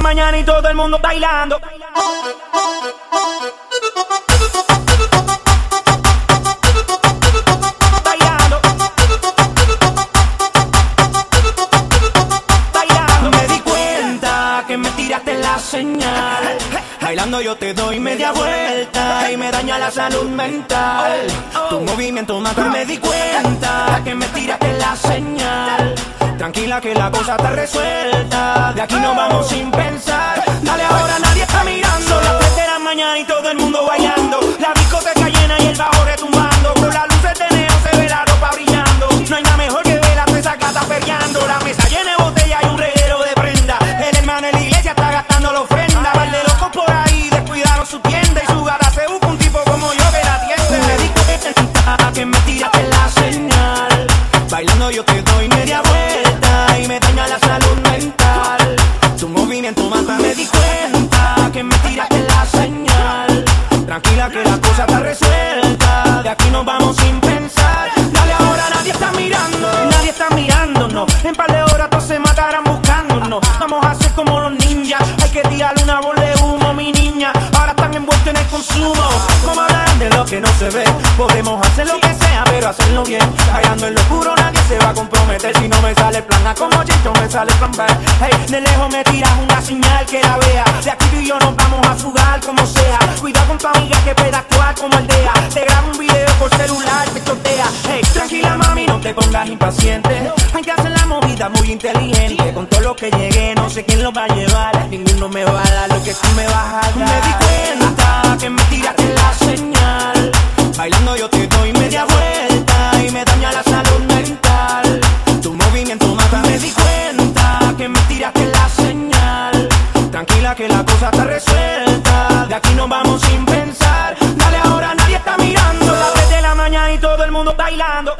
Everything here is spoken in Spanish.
mañana y todo el mundo bailando. Bailando. Bailando. Me di cuenta que me tiraste la señal. Bailando yo te doy media vuelta y me daña la salud mental. Tu movimiento mata. Me di cuenta que me tiraste la señal. Tranquila que la cosa está resuelta. De aquí no vamos sin pensar. Dale ahora, nadie está mirando. Las 3 de la mañana y todo el mundo bailando. La discoteca llena y el bajo retumbando. Con las luces de neo se ve la ropa brillando. No hay nada mejor que ver a esa gata perreando. La mesa llena de botella y un reguero de prenda. El hermano en la iglesia está gastando la ofrenda. Par de locos por ahí descuidaron su tienda. Y su gata se busca un tipo como yo que la atiende. Me di que me tiraste la señal. Bailando yo te Tranquila que la cosa está resuelta, de aquí nos vamos sin pensar. Dale ahora, nadie está mirando, nadie está mirándonos. En par de horas todos se matarán buscándonos. Vamos a hacer como los ninjas, hay que tirarle una bola de humo, mi niña. Ahora están envueltos en el consumo. Hablar de lo que no se ve, podemos hacer lo que pero hacerlo bien. Bailando en lo oscuro nadie se va a comprometer. Si no me sale el plan A como Jito, me sale el plan B. Hey, de lejos me tiras una señal que la vea. De aquí tú y yo nos vamos a fugar como sea. Cuidado con tu amiga que pueda actuar como aldea. Te grabo un video por celular, te chotea. Hey, tranquila mami, no te pongas impaciente. Hay que hacer la movida muy inteligente. Con todo lo que llegue, no sé quién lo va a llevar. Ninguno me va a dar lo que tú me vas a dar. Me di cuenta que me tiraste la señal. Bailando yo te Que la cosa está resuelta, de aquí nos vamos sin pensar. Dale ahora, nadie está mirando. Las 3 de la mañana y todo el mundo bailando.